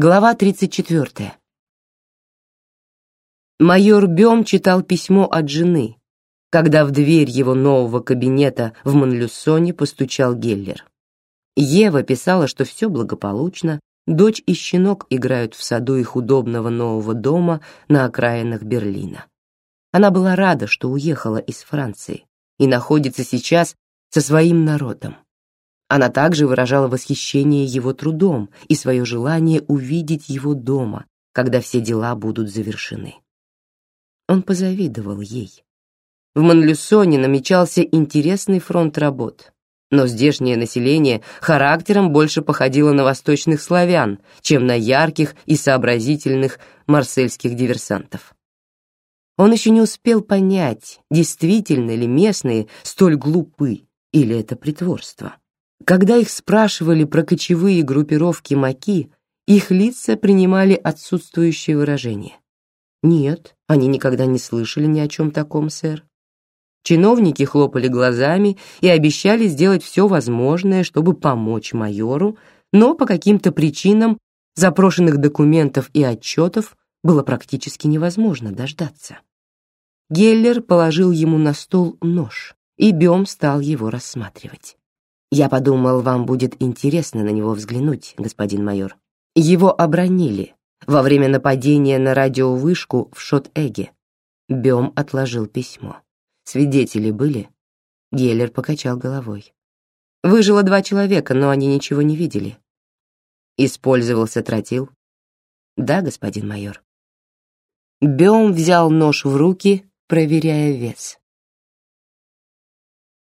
Глава 34. Майор Бем читал письмо от жены, когда в дверь его нового кабинета в Монлюсоне постучал Геллер. Ева писала, что все благополучно, дочь и щенок играют в саду их удобного нового дома на окраинах Берлина. Она была рада, что уехала из Франции и находится сейчас со своим народом. Она также выражала восхищение его трудом и свое желание увидеть его дома, когда все дела будут завершены. Он позавидовал ей. В Монлюсоне намечался интересный фронт работ, но здешнее население характером больше походило на восточных славян, чем на ярких и сообразительных марсельских диверсантов. Он еще не успел понять, действительно ли местные столь глупы или это притворство. Когда их спрашивали про кочевые группировки Маки, их лица принимали отсутствующее выражение. Нет, они никогда не слышали ни о чем таком, сэр. Чиновники хлопали глазами и обещали сделать все возможное, чтобы помочь майору, но по каким-то причинам запрошенных документов и отчетов было практически невозможно дождаться. Геллер положил ему на стол нож, и Бем стал его рассматривать. Я подумал, вам будет интересно на него взглянуть, господин майор. Его обронили во время нападения на радиовышку в Шот-Эге. Бем отложил письмо. Свидетели были? Геллер покачал головой. Выжило два человека, но они ничего не видели. Использовался тротил? Да, господин майор. Бем взял нож в руки, проверяя вес.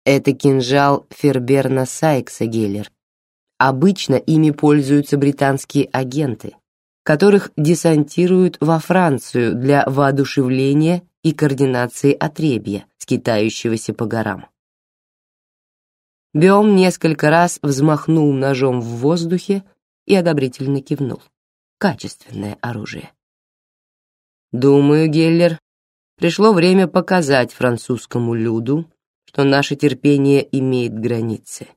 Это кинжал Ферберна Сайкса Геллер. Обычно ими пользуются британские агенты, которых десантируют во Францию для воодушевления и координации отребья, скитающегося по горам. Бем несколько раз взмахнул ножом в воздухе и одобрительно кивнул. Качественное оружие. Думаю, Геллер, пришло время показать французскому люду, что наше терпение имеет границы.